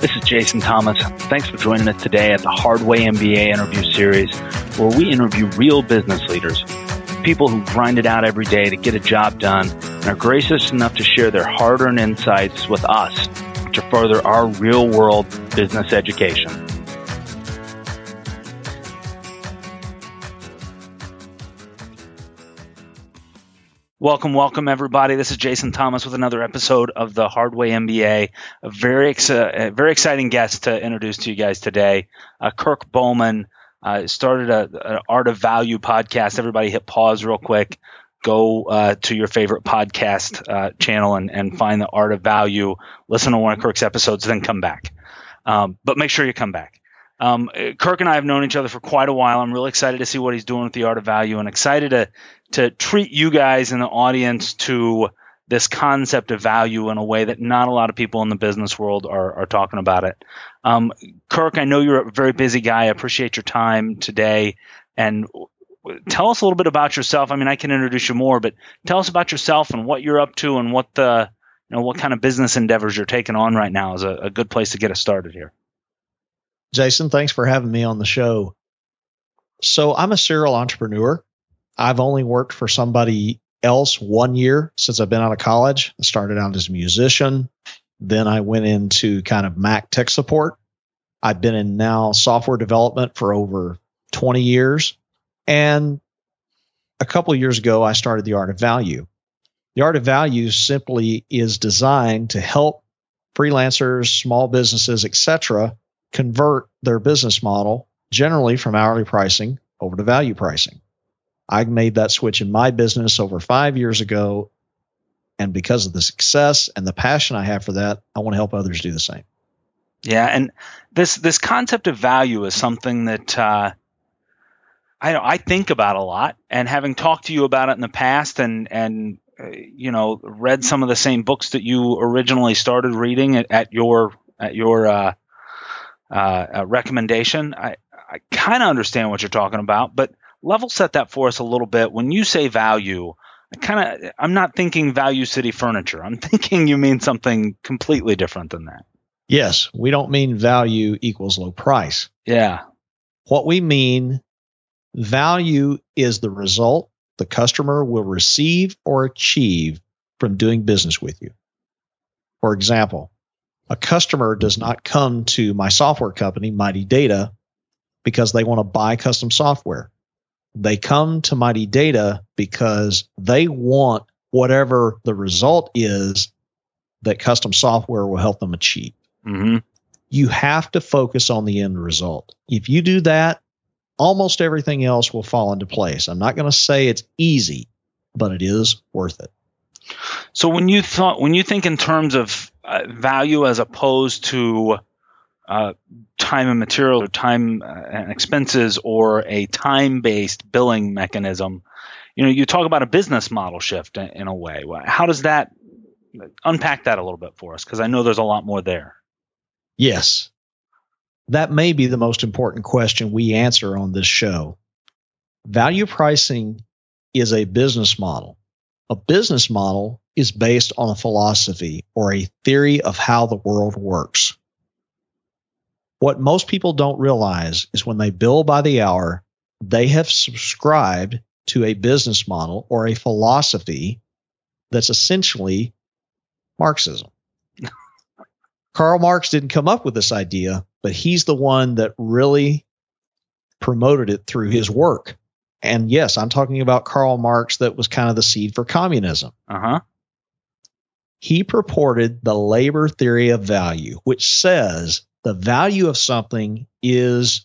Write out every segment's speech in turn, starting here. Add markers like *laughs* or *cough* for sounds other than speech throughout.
This is Jason Thomas. Thanks for joining us today at the Hard Way MBA interview series, where we interview real business leaders, people who grind it out every day to get a job done and are gracious enough to share their hard earned insights with us to further our real world business education. Welcome, welcome, everybody. This is Jason Thomas with another episode of the Hard Way MBA. A very, ex- a very exciting guest to introduce to you guys today. Uh, Kirk Bowman uh, started an Art of Value podcast. Everybody hit pause real quick. Go uh, to your favorite podcast uh, channel and, and find the Art of Value. Listen to one of Kirk's episodes, then come back. Um, but make sure you come back. Um, Kirk and I have known each other for quite a while. I'm really excited to see what he's doing with the Art of Value and excited to to treat you guys in the audience to this concept of value in a way that not a lot of people in the business world are, are talking about it. Um, Kirk, I know you're a very busy guy. I appreciate your time today. And tell us a little bit about yourself. I mean, I can introduce you more, but tell us about yourself and what you're up to and what the, you know, what kind of business endeavors you're taking on right now is a, a good place to get us started here. Jason, thanks for having me on the show. So I'm a serial entrepreneur. I've only worked for somebody else one year since I've been out of college. I started out as a musician. Then I went into kind of Mac tech support. I've been in now software development for over 20 years. And a couple of years ago, I started the Art of Value. The Art of Value simply is designed to help freelancers, small businesses, etc., convert their business model generally from hourly pricing over to value pricing. I made that switch in my business over five years ago. And because of the success and the passion I have for that, I want to help others do the same. Yeah, and this this concept of value is something that uh, I know I think about a lot. And having talked to you about it in the past, and and uh, you know read some of the same books that you originally started reading at, at your at your uh, uh, uh recommendation, I I kind of understand what you're talking about, but level set that for us a little bit. When you say value, I kind of I'm not thinking value city furniture. I'm *laughs* thinking you mean something completely different than that. Yes, we don't mean value equals low price. Yeah. What we mean value is the result the customer will receive or achieve from doing business with you. For example, a customer does not come to my software company, Mighty Data, because they want to buy custom software. They come to Mighty Data because they want whatever the result is that custom software will help them achieve. Mm-hmm. You have to focus on the end result. If you do that, almost everything else will fall into place. I'm not going to say it's easy, but it is worth it. So when you thought when you think in terms of uh, value as opposed to uh, time and material or time uh, and expenses or a time based billing mechanism. You know, you talk about a business model shift in, in a way. How does that unpack that a little bit for us? Because I know there's a lot more there. Yes. That may be the most important question we answer on this show. Value pricing is a business model. A business model is based on a philosophy or a theory of how the world works. What most people don't realize is when they bill by the hour, they have subscribed to a business model or a philosophy that's essentially Marxism. *laughs* Karl Marx didn't come up with this idea, but he's the one that really promoted it through his work. And yes, I'm talking about Karl Marx that was kind of the seed for communism. Uh-huh. He purported the labor theory of value, which says the value of something is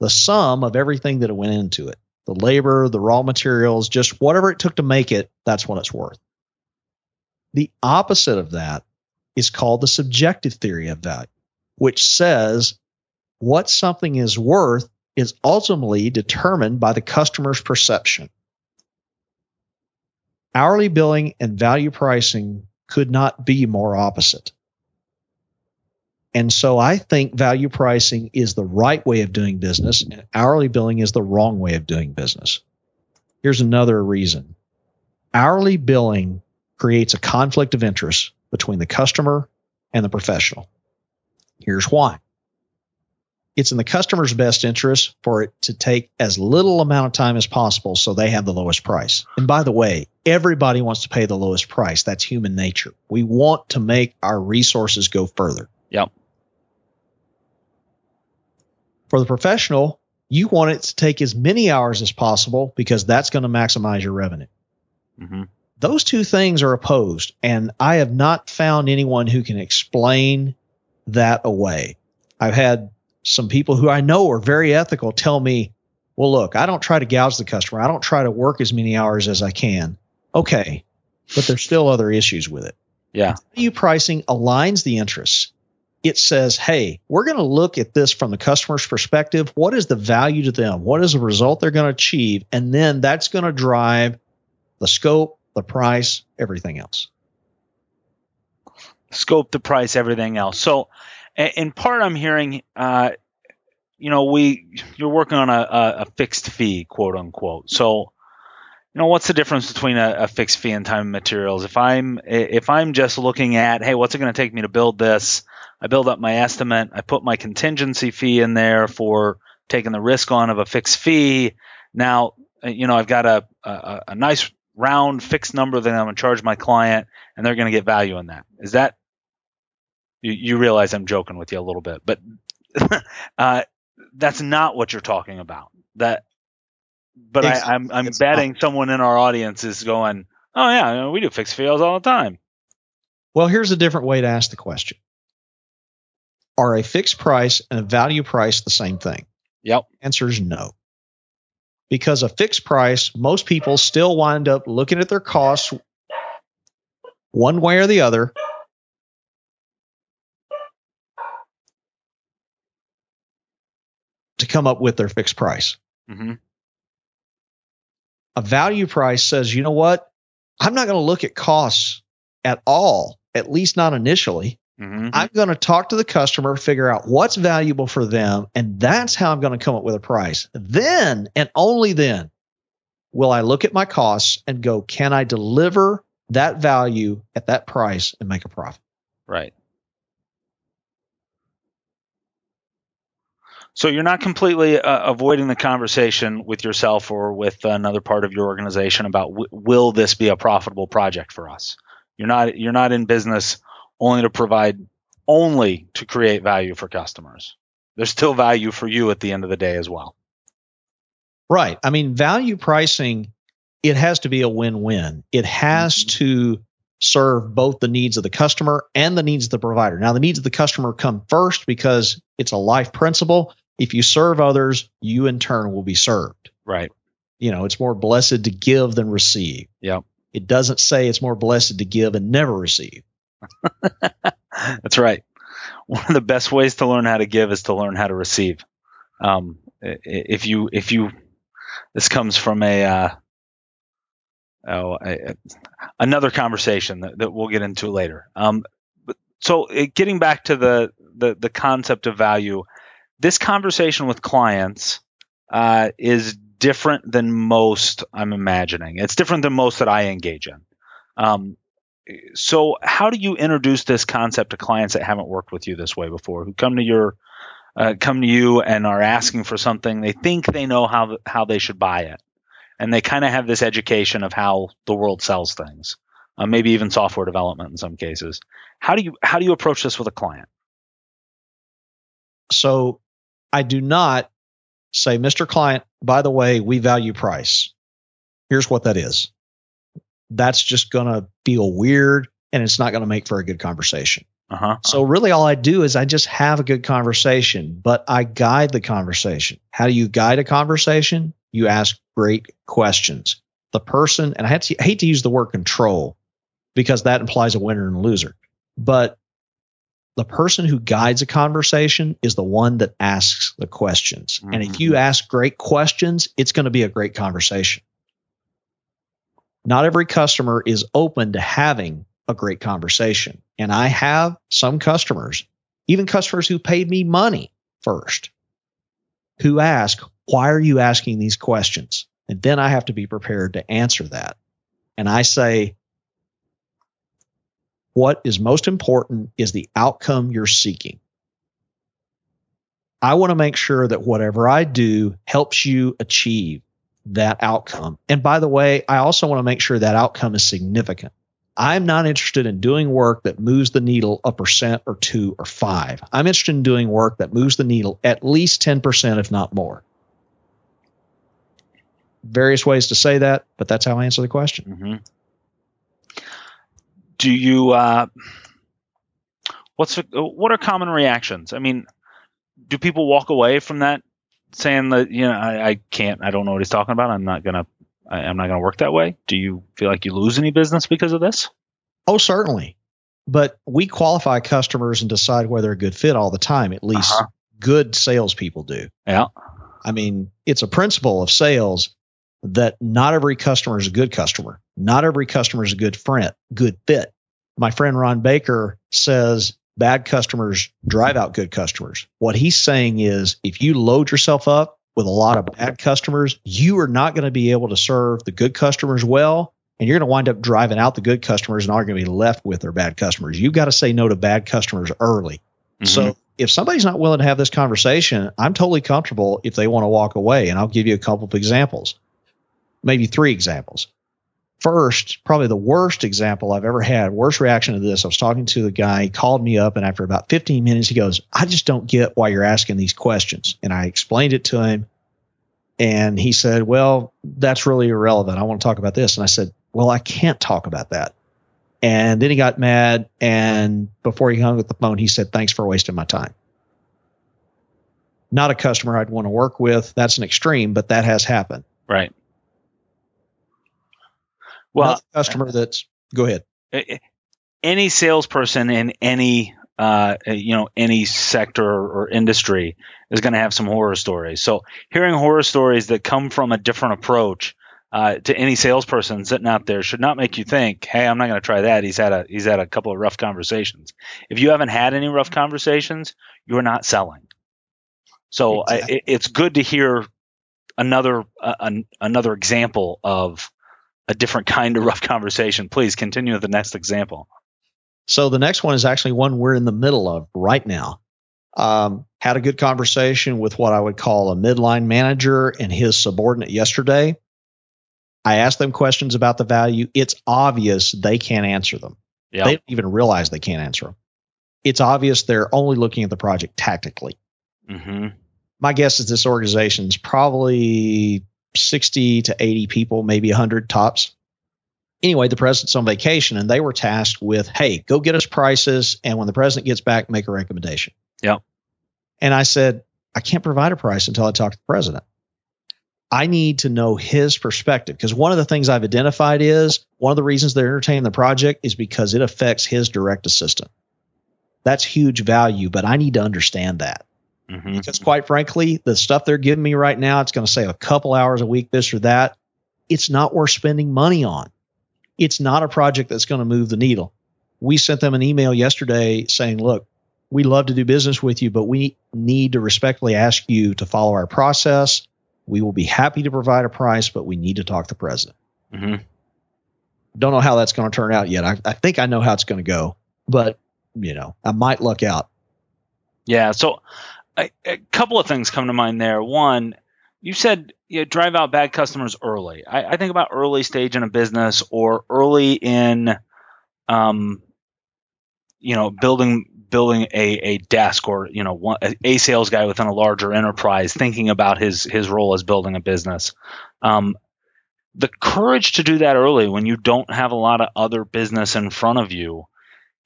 the sum of everything that went into it the labor, the raw materials, just whatever it took to make it, that's what it's worth. The opposite of that is called the subjective theory of value, which says what something is worth is ultimately determined by the customer's perception. Hourly billing and value pricing could not be more opposite. And so I think value pricing is the right way of doing business and hourly billing is the wrong way of doing business. Here's another reason. Hourly billing creates a conflict of interest between the customer and the professional. Here's why. It's in the customer's best interest for it to take as little amount of time as possible so they have the lowest price. And by the way, everybody wants to pay the lowest price. That's human nature. We want to make our resources go further. Yep. For the professional, you want it to take as many hours as possible because that's going to maximize your revenue. Mm-hmm. Those two things are opposed, and I have not found anyone who can explain that away. I've had some people who I know are very ethical tell me, well, look, I don't try to gouge the customer. I don't try to work as many hours as I can. Okay. But there's still other issues with it. Yeah. Value pricing aligns the interests. It says, hey, we're going to look at this from the customer's perspective. What is the value to them? What is the result they're going to achieve? And then that's going to drive the scope, the price, everything else. Scope, the price, everything else. So, in part, I'm hearing, uh, you know, we you're working on a, a, fixed fee, quote unquote. So, you know, what's the difference between a, a fixed fee and time and materials? If I'm if I'm just looking at, hey, what's it going to take me to build this? I build up my estimate. I put my contingency fee in there for taking the risk on of a fixed fee. Now, uh, you know, I've got a, a, a nice round fixed number that I'm going to charge my client, and they're going to get value in that. Is that you, you realize I'm joking with you a little bit, but *laughs* uh, that's not what you're talking about. That, but I, am I'm, I'm betting not. someone in our audience is going, oh yeah, we do fixed fees all the time. Well, here's a different way to ask the question: Are a fixed price and a value price the same thing? Yep. Answer is no. Because a fixed price, most people still wind up looking at their costs one way or the other to come up with their fixed price. Mm-hmm. A value price says, you know what? I'm not going to look at costs at all, at least not initially. Mm-hmm. I'm going to talk to the customer, figure out what's valuable for them, and that's how I'm going to come up with a price. Then and only then will I look at my costs and go, can I deliver that value at that price and make a profit? Right. So you're not completely uh, avoiding the conversation with yourself or with another part of your organization about w- will this be a profitable project for us. You're not you're not in business only to provide only to create value for customers. There's still value for you at the end of the day as well. Right. I mean, value pricing it has to be a win-win. It has mm-hmm. to serve both the needs of the customer and the needs of the provider. Now, the needs of the customer come first because it's a life principle. If you serve others, you in turn will be served. Right. You know, it's more blessed to give than receive. Yep. It doesn't say it's more blessed to give and never receive. *laughs* That's right. One of the best ways to learn how to give is to learn how to receive. Um, if you, if you, this comes from a, uh, oh, a, another conversation that, that, we'll get into later. Um, so getting back to the, the, the concept of value, this conversation with clients uh, is different than most I'm imagining. It's different than most that I engage in. Um, so, how do you introduce this concept to clients that haven't worked with you this way before, who come to your uh, come to you and are asking for something? They think they know how how they should buy it, and they kind of have this education of how the world sells things, uh, maybe even software development in some cases. How do you how do you approach this with a client? So I do not say, Mr. Client, by the way, we value price. Here's what that is. That's just going to feel weird and it's not going to make for a good conversation. Uh-huh. So really all I do is I just have a good conversation, but I guide the conversation. How do you guide a conversation? You ask great questions. The person, and I, to, I hate to use the word control because that implies a winner and a loser, but the person who guides a conversation is the one that asks the questions. Mm-hmm. And if you mm-hmm. ask great questions, it's going to be a great conversation. Not every customer is open to having a great conversation. And I have some customers, even customers who paid me money first, who ask, why are you asking these questions? And then I have to be prepared to answer that. And I say, what is most important is the outcome you're seeking. I want to make sure that whatever I do helps you achieve that outcome. And by the way, I also want to make sure that outcome is significant. I'm not interested in doing work that moves the needle a percent or two or five. I'm interested in doing work that moves the needle at least 10%, if not more. Various ways to say that, but that's how I answer the question. Mm-hmm. Do you, uh, what's, what are common reactions? I mean, do people walk away from that saying that, you know, I, I can't, I don't know what he's talking about. I'm not going to I, am not going to work that way. Do you feel like you lose any business because of this? Oh, certainly. But we qualify customers and decide whether they're a good fit all the time. At least uh-huh. good salespeople do. Yeah. I mean, it's a principle of sales that not every customer is a good customer. Not every customer is a good friend, good fit. My friend Ron Baker says bad customers drive out good customers. What he's saying is if you load yourself up with a lot of bad customers, you are not going to be able to serve the good customers well. And you're going to wind up driving out the good customers and are going to be left with their bad customers. You've got to say no to bad customers early. Mm-hmm. So if somebody's not willing to have this conversation, I'm totally comfortable if they want to walk away. And I'll give you a couple of examples, maybe three examples. First, probably the worst example I've ever had, worst reaction to this. I was talking to the guy, he called me up, and after about 15 minutes, he goes, I just don't get why you're asking these questions. And I explained it to him. And he said, Well, that's really irrelevant. I want to talk about this. And I said, Well, I can't talk about that. And then he got mad. And before he hung up the phone, he said, Thanks for wasting my time. Not a customer I'd want to work with. That's an extreme, but that has happened. Right. Well, customer that's go ahead. Any salesperson in any uh, you know any sector or industry is going to have some horror stories. So hearing horror stories that come from a different approach uh, to any salesperson sitting out there should not make you think, "Hey, I'm not going to try that." He's had a he's had a couple of rough conversations. If you haven't had any rough conversations, you're not selling. So exactly. I, it's good to hear another uh, an, another example of a different kind of rough conversation. Please continue with the next example. So the next one is actually one we're in the middle of right now. Um, had a good conversation with what I would call a midline manager and his subordinate yesterday. I asked them questions about the value. It's obvious they can't answer them. Yep. They don't even realize they can't answer them. It's obvious they're only looking at the project tactically. Mm-hmm. My guess is this organization is probably 60 to 80 people, maybe 100 tops. Anyway, the president's on vacation and they were tasked with, hey, go get us prices. And when the president gets back, make a recommendation. Yeah. And I said, I can't provide a price until I talk to the president. I need to know his perspective because one of the things I've identified is one of the reasons they're entertaining the project is because it affects his direct assistant. That's huge value, but I need to understand that. Mm-hmm. Because quite frankly, the stuff they're giving me right now, it's going to save a couple hours a week, this or that. It's not worth spending money on. It's not a project that's going to move the needle. We sent them an email yesterday saying, look, we love to do business with you, but we need to respectfully ask you to follow our process. We will be happy to provide a price, but we need to talk to the president. Mm-hmm. Don't know how that's going to turn out yet. I, I think I know how it's going to go, but you know, I might luck out. Yeah. So a, couple of things come to mind there. One, you said you know, drive out bad customers early. I, I, think about early stage in a business or early in, um, you know, building building a, a desk or you know one, a sales guy within a larger enterprise, thinking about his his role as building a business. Um, the courage to do that early when you don't have a lot of other business in front of you.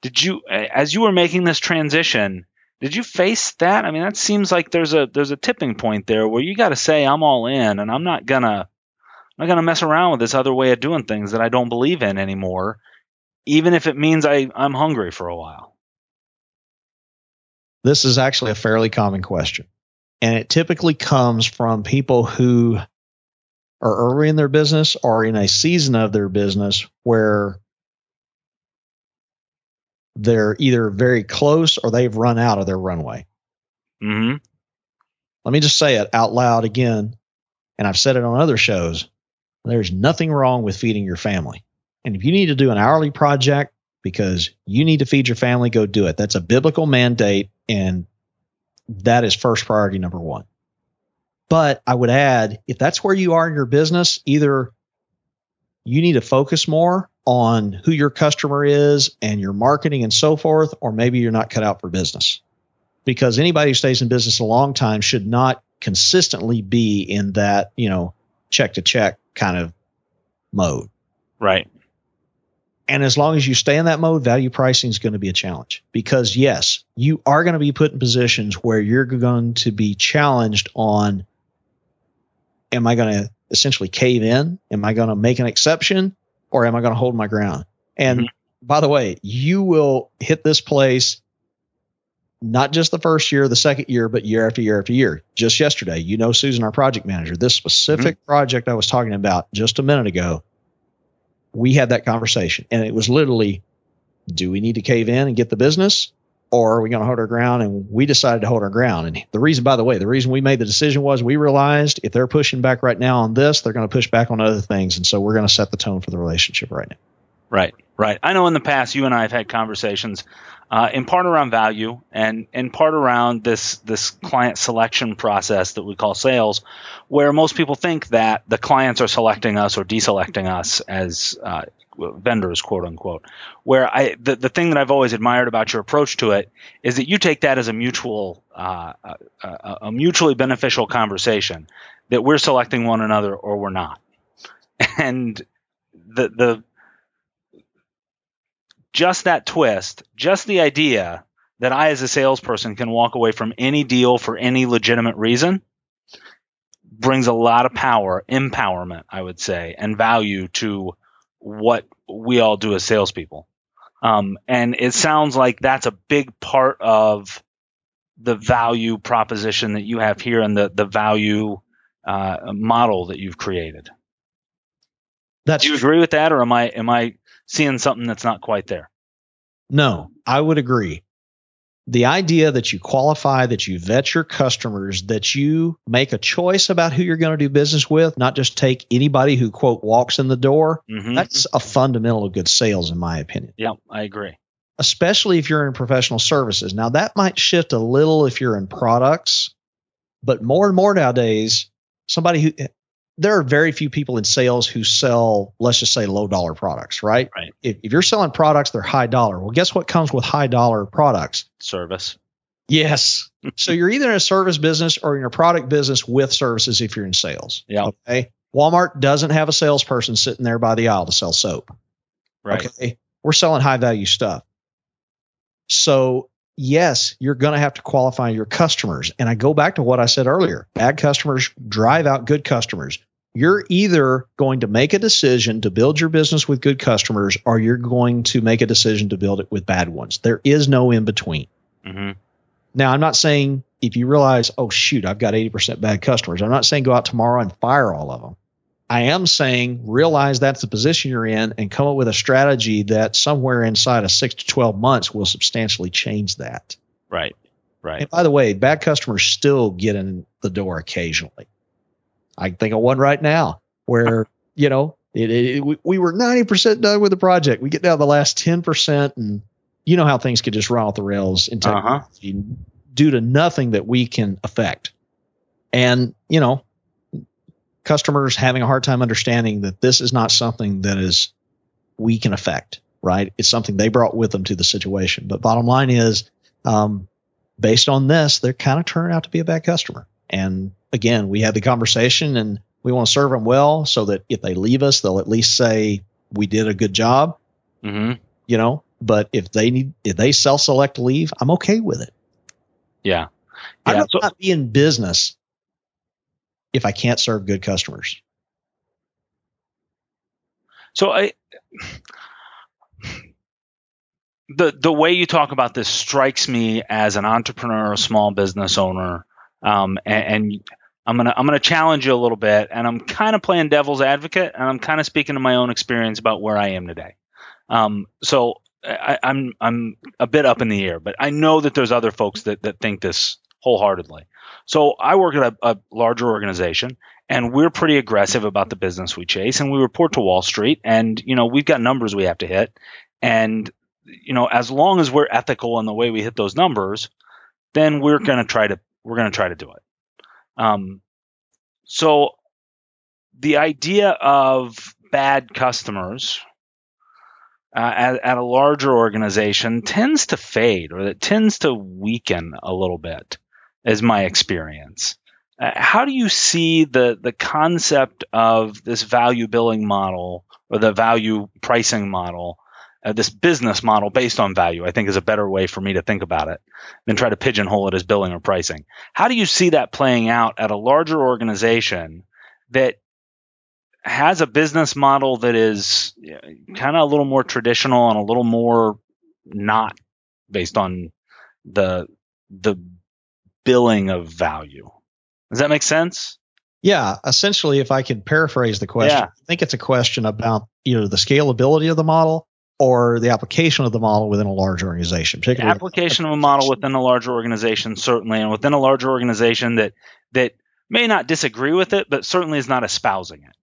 Did you, as you were making this transition, did you face that? I mean, that seems like there's a there's a tipping point there where you got to say I'm all in, and I'm not gonna I'm not gonna mess around with this other way of doing things that I don't believe in anymore, even if it means I I'm hungry for a while. This is actually a fairly common question, and it typically comes from people who are early in their business or in a season of their business where they're either very close or they've run out of their runway. Mm-hmm. Let me just say it out loud again, and I've said it on other shows. There's nothing wrong with feeding your family. And if you need to do an hourly project because you need to feed your family, go do it. That's a biblical mandate, and that is first priority number one. But I would add, if that's where you are in your business, either you need to focus more on who your customer is and your marketing and so forth, or maybe you're not cut out for business. Because anybody who stays in business a long time should not consistently be in that, you know, check to check kind of mode. Right. And as long as you stay in that mode, value pricing is going to be a challenge because yes, you are going to be put in positions where you're going to be challenged on am I going to essentially cave in? Am I going to make an exception or am I going to hold my ground? And mm-hmm. by the way, you will hit this place not just the first year, the second year, but year after year after year. Just yesterday, you know, Susan, our project manager, this specific mm-hmm. project I was talking about just a minute ago, we had that conversation and it was literally, do we need to cave in and get the business? Or are we going to hold our ground? And we decided to hold our ground. And the reason, by the way, the reason we made the decision was we realized if they're pushing back right now on this, they're going to push back on other things. And so we're going to set the tone for the relationship right now. Right, right. I know in the past you and I have had conversations, uh, in part around value and in part around this this client selection process that we call sales, where most people think that the clients are selecting us or deselecting us as uh, vendors, quote unquote. Where I the, the thing that I've always admired about your approach to it is that you take that as a mutual uh, a, a, mutually beneficial conversation that we're selecting one another or we're not, and the the just that twist, just the idea that I as a salesperson can walk away from any deal for any legitimate reason brings a lot of power, empowerment, I would say, and value to what we all do as salespeople. Um, and it sounds like that's a big part of the value proposition that you have here and the, the value uh, model that you've created. That's Do you agree with that, or am I am I seeing something that's not quite there? No, I would agree the idea that you qualify, that you vet your customers, that you make a choice about who you're going to do business with, not just take anybody who quote walks in the door. Mm-hmm. That's a fundamental of good sales, in my opinion. Yeah, I agree. Especially if you're in professional services. Now that might shift a little if you're in products, but more and more nowadays, somebody who there are very few people in sales who sell, let's just say, low dollar products, right? Right. If, if you're selling products, they're high dollar. Well, guess what comes with high dollar products? Service. Yes. *laughs* so you're either in a service business or in a product business with services if you're in sales. Yeah. Okay. Walmart doesn't have a salesperson sitting there by the aisle to sell soap. Right. Okay. We're selling high value stuff. So yes, you're going to have to qualify your customers. And I go back to what I said earlier bad customers drive out good customers. You're either going to make a decision to build your business with good customers or you're going to make a decision to build it with bad ones. There is no in between. Mm-hmm. Now, I'm not saying if you realize, oh, shoot, I've got 80% bad customers, I'm not saying go out tomorrow and fire all of them. I am saying realize that's the position you're in and come up with a strategy that somewhere inside of six to 12 months will substantially change that. Right. Right. And by the way, bad customers still get in the door occasionally. I think of one right now where, you know, it, it, we, we were 90% done with the project. We get down the last 10% and you know how things could just run off the rails in technology uh-huh. due to nothing that we can affect. And, you know, customers having a hard time understanding that this is not something that is we can affect, right? It's something they brought with them to the situation. But bottom line is, um, based on this, they're kind of turning out to be a bad customer. And again, we had the conversation and we want to serve them well so that if they leave us, they'll at least say we did a good job. Mm-hmm. You know, but if they need, if they self select leave, I'm okay with it. Yeah. yeah. I'm not be in business if I can't serve good customers. So I the the way you talk about this strikes me as an entrepreneur, a small business owner, um, and, and, I'm gonna I'm gonna challenge you a little bit, and I'm kind of playing devil's advocate, and I'm kind of speaking to my own experience about where I am today. Um, so I, I'm I'm a bit up in the air, but I know that there's other folks that that think this wholeheartedly. So I work at a, a, larger organization and we're pretty aggressive about the business we chase and we report to Wall Street and you know we've got numbers we have to hit and you know as long as we're ethical in the way we hit those numbers then we're to try to we're going to try to do it. Um, so the idea of bad customers uh, at, at, a larger organization tends to fade or it tends to weaken a little bit, is my experience. Uh, how do you see the the concept of this value billing model or the value pricing model, uh, this business model based on value? I think is a better way for me to think about it than try to pigeonhole it as billing or pricing. How do you see that playing out at a larger organization that has a business model that is kind of a little more traditional and a little more not based on the the billing of value. Does that make sense? Yeah, essentially, if I could paraphrase the question, yeah. I think it's a question about either the scalability of the model or the application of the model within a large organization. Particularly application of a model within a larger organization, certainly, and within a larger organization that that may not disagree with it, but certainly is not espousing it.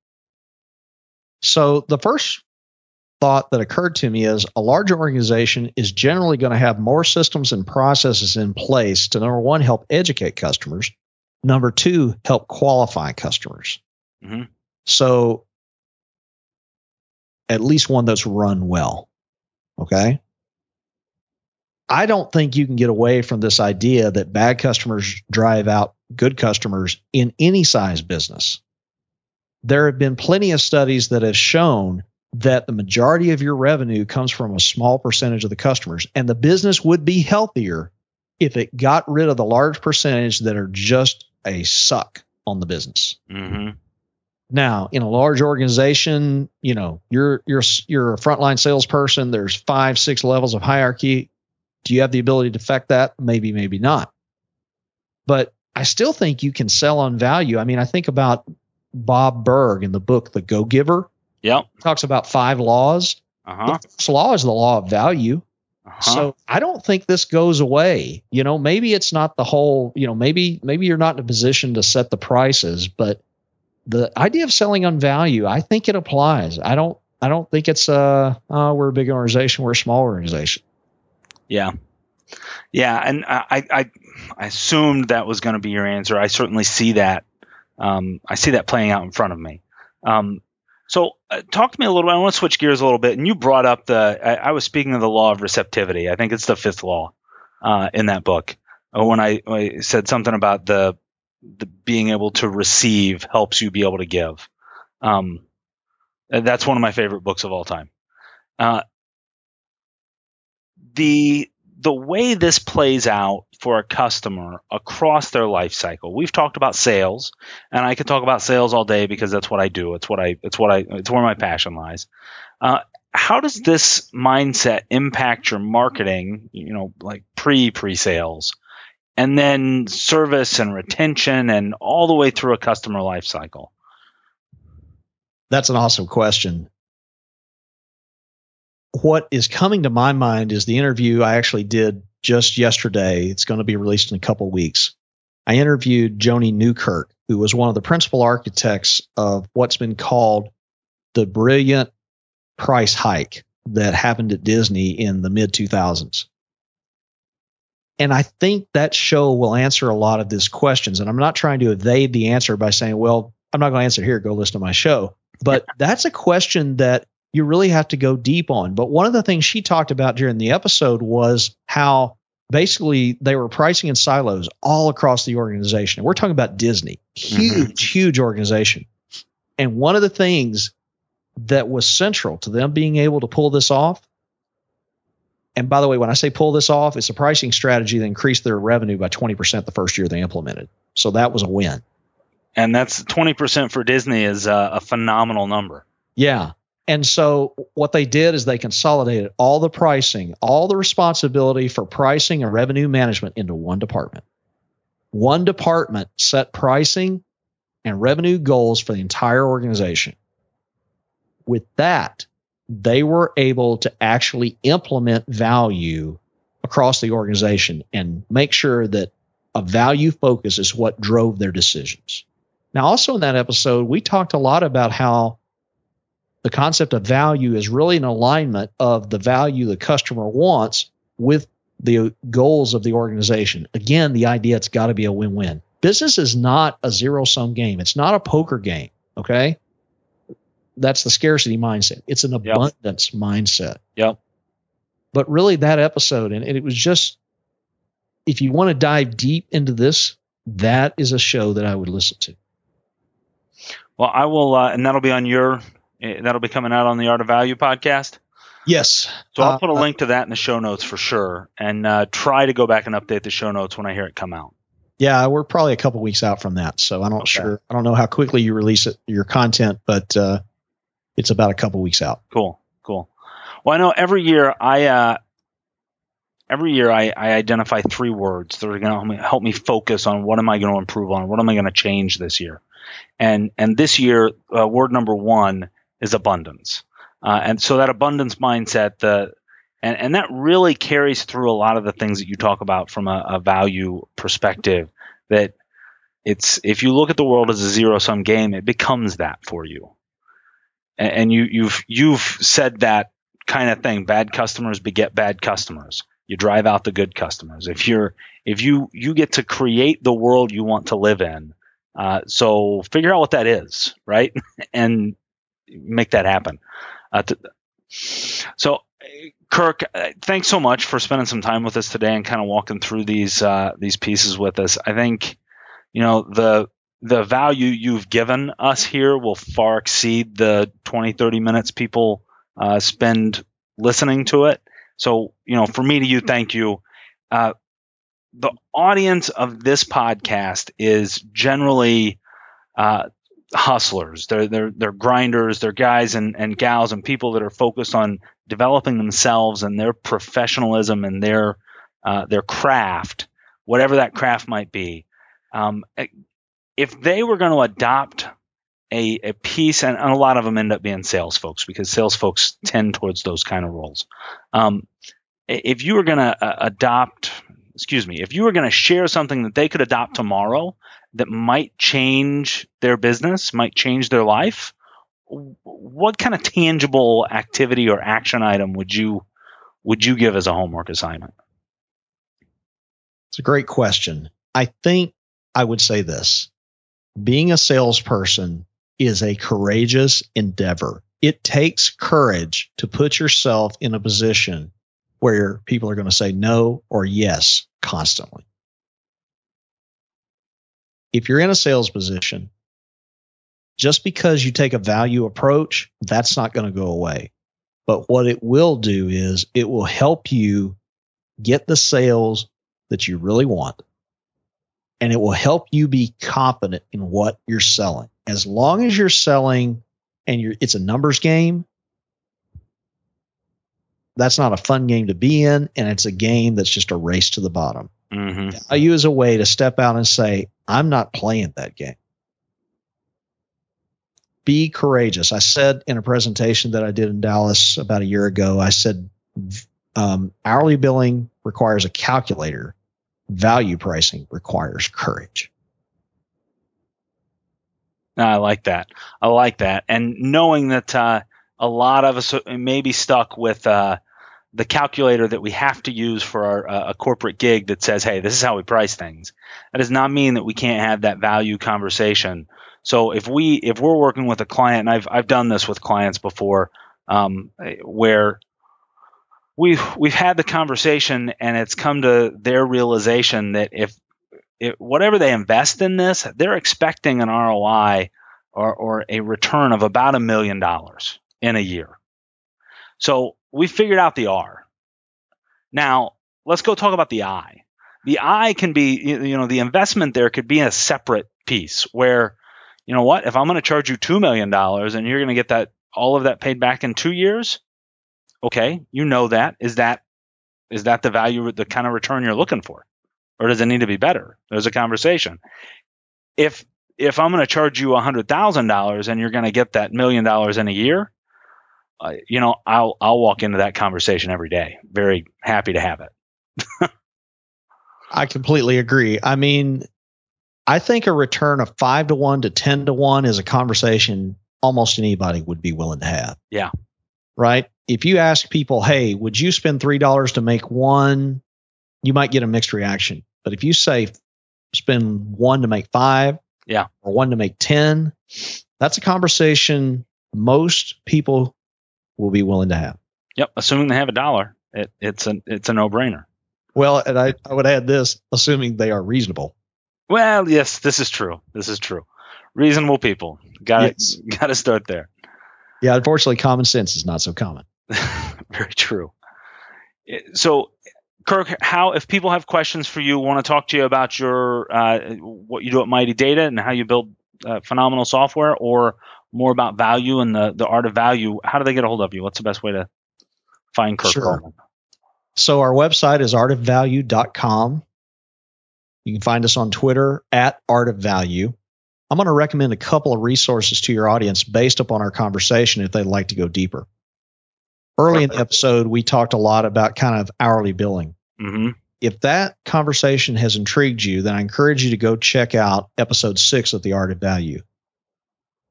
So the first thought that occurred to me is a larger organization is generally going to have more systems and processes in place to number one, help educate customers, number two, help qualify customers. Mm-hmm. So at least one that's run well. Okay. I don't think you can get away from this idea that bad customers drive out good customers in any size business there have been plenty of studies that have shown that the majority of your revenue comes from a small percentage of the customers, and the business would be healthier if it got rid of the large percentage that are just a suck on the business. Mm-hmm. Now, in a large organization, you know, you're you're you're a frontline salesperson. There's five, six levels of hierarchy. Do you have the ability to affect that? Maybe, maybe not. But I still think you can sell on value. I mean, I think about Bob Burg in the book The Go Giver. Yeah. Talks about five laws. Uh-huh. The first law is the law of value. Uh-huh. So I don't think this goes away. You know, maybe it's not the whole, you know, maybe maybe you're not in a position to set the prices, but the idea of selling on value, I think it applies. I don't I don't think it's uh oh, we're a big organization, we're a small organization. Yeah. Yeah, and I I I assumed that was going to be your answer. I certainly see that um, I see that playing out in front of me. Um, so, uh, talk to me a little bit. I want to switch gears a little bit. And you brought up the, I, I was speaking of the law of receptivity. I think it's the fifth law uh, in that book. Uh, when I, I, said something about the, the being able to receive helps you be able to give. Um, that's one of my favorite books of all time. Uh, the the way this plays out for a customer across their life cycle. We've talked about sales, and I could talk about sales all day because that's what I do. It's what I it's what I it's where my passion lies. Uh, how does this mindset impact your marketing? You know, like pre pre sales, and then service and retention, and all the way through a customer life cycle. That's an awesome question what is coming to my mind is the interview I actually did just yesterday. It's going to be released in a couple weeks. I interviewed Joni Newkirk, who was one of the principal architects of what's been called the brilliant price hike that happened at Disney in the mid 2000s. And I think that show will answer a lot of these questions. And I'm not trying to evade the answer by saying, well, I'm not going to answer here. Go listen to my show. But that's a question that you really have to go deep on. But one of the things she talked about during the episode was how basically they were pricing in silos all across the organization. And we're talking about Disney, huge, mm-hmm. huge organization. And one of the things that was central to them being able to pull this off. And by the way, when I say pull this off, it's a pricing strategy that increased their revenue by 20% the first year they implemented. So that was a win. And that's 20% for Disney is a, a phenomenal number. Yeah. And so what they did is they consolidated all the pricing, all the responsibility for pricing and revenue management into one department. One department set pricing and revenue goals for the entire organization. With that, they were able to actually implement value across the organization and make sure that a value focus is what drove their decisions. Now, also in that episode, we talked a lot about how the concept of value is really an alignment of the value the customer wants with the goals of the organization. Again, the idea it's got to be a win-win. Business is not a zero-sum game. It's not a poker game. Okay, that's the scarcity mindset. It's an abundance yep. mindset. Yep. But really, that episode, and it was just, if you want to dive deep into this, that is a show that I would listen to. Well, I will, uh, and that'll be on your, eh, that'll be coming out on the Art of Value podcast. Yes. So I'll uh, put a uh, link to that in the show notes for sure, and uh, try to go back and update the show notes when I hear it come out. Yeah, we're probably a couple weeks out from that, so I'm not okay. sure. I don't know how quickly you release it, your content, but uh, it's about a couple weeks out. Cool, cool. Well, I know every year I uh, every year I, I identify three words that are going to help me focus on what am I going to improve on, what am I going to change this year, and and this year uh, word number one is abundance, uh, and so that abundance mindset, the and and that really carries through a lot of the things that you talk about from a, a value perspective. That it's if you look at the world as a zero sum game, it becomes that for you, and, you you've you've said that kind of thing. Bad customers beget bad customers. You drive out the good customers. If you're if you you get to create the world you want to live in, uh, so figure out what that is, right, *laughs* and make that happen. Uh, to, so, Kirk, uh, thanks so much for spending some time with us today and kind of walking through these uh, these pieces with us. I think you know the the value you've given us here will far exceed the 20 30 minutes people uh, spend listening to it. So, you know, for me to you, thank you. Uh, the audience of this podcast is generally uh, hustlers. They're they're they're grinders. They're guys and, and gals and people that are focused on developing themselves and their professionalism and their uh, their craft, whatever that craft might be. Um, if they were going to adopt a, a piece, and, and, a lot of them end up being sales folks because sales folks tend towards those kind of roles. Um, if you were going to uh, adopt, excuse me, if you were going to share something that they could adopt tomorrow that might change their business, might change their life, what kind of tangible activity or action item would you would you give as a homework assignment? It's a great question. I think I would say this. Being a salesperson is a courageous endeavor. It takes courage to put yourself in a position where people are going to say no or yes constantly. If you're in a sales position, just because you take a value approach, that's not going to go away. But what it will do is it will help you get the sales that you really want. And it will help you be confident in what you're selling. As long as you're selling and you're it's a numbers game that's not a fun game to be in and it's a game that's just a race to the bottom. Mm-hmm. i use a way to step out and say i'm not playing that game. Be courageous. I said in a presentation that i did in dallas about a year ago i said um, hourly billing requires a calculator value pricing requires courage I like that. I like that. And knowing that uh, a lot of us may be stuck with uh, the calculator that we have to use for our, uh, a corporate gig that says, "Hey, this is how we price things." That does not mean that we can't have that value conversation. So if we if we're working with a client, and I've I've done this with clients before, um, where we've we've had the conversation and it's come to their realization that if it, whatever they invest in this, they're expecting an ROI or, or a return of about a million dollars in a year. So we figured out the R. Now let's go talk about the I. The I can be, you know, the investment there could be a separate piece where, you know what, if I'm going to charge you $2 million and you're going to get that, all of that paid back in two years, okay, you know that. Is that, is that the value, the kind of return you're looking for? or does it need to be better? There's a conversation. If if I'm going to charge you $100,000 and you're going to get that million dollars in a year, uh, you know, I'll I'll walk into that conversation every day. Very happy to have it. I completely agree. I mean, I think a return of 5 to 1 to 10 to 1 is a conversation almost anybody would be willing to have. Yeah. Right? If you ask people, "Hey, would you spend $3 to make one you might get a mixed reaction. But if you say spend one to make five, Yeah. or one to make 10, that's a conversation most people will be willing to have. Yep. Assuming they have a dollar, it, it's a it's a no brainer. Well, and I, I would add this, assuming they are reasonable. Well, yes, this is true. This is true. Reasonable people. Got Yes. *laughs* got to start there. Yeah, unfortunately, common sense is not so common. *laughs* Very true. So, Kirk, how if people have questions for you, want to talk to you about your uh, what you do at Mighty Data and how you build uh, phenomenal software, or more about value and the the art of value, how do they get a hold of you? What's the best way to find Kirk Sure. Bowman? So our website is artofvalue.com. You can find us on Twitter at Art of Value. I'm going to recommend a couple of resources to your audience based upon our conversation if they'd like to go deeper. Early in the episode, we talked a lot about kind of hourly billing. hmm If that conversation has intrigued you, then I encourage you to go check out episode six of The Art of Value.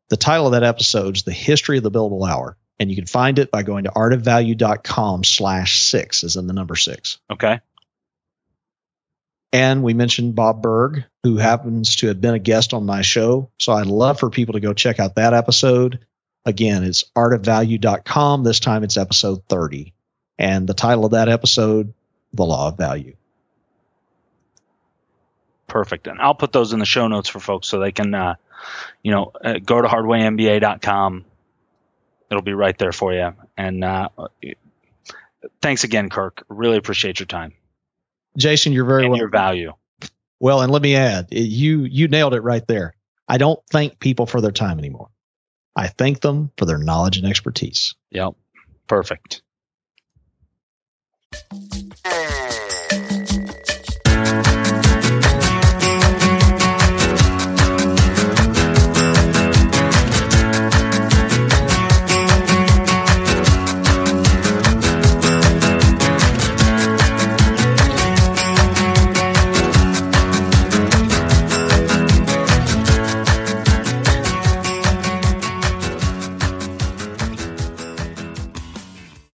The title of that episode is The History of the Billable Hour, and you can find it by going to artofvalue.com slash six, as in the number six. Okay. And we mentioned Bob Burg, who happens to have been a guest on my show. So I'd love for people to go check out that episode. Again, it's artofvalue.com. This time it's episode 30. And the title of that episode, The Law of Value. Perfect. And I'll put those in the show notes for folks so they can, uh, you know, uh, go to hardwaymba.com. It'll be right there for you. And uh, thanks again, Kirk. Really appreciate your time Jason, you're very and well. your value. Well, and let me add, you you nailed it right there. I don't thank people for their time anymore. I thank them for their knowledge and expertise. Yep. Perfect.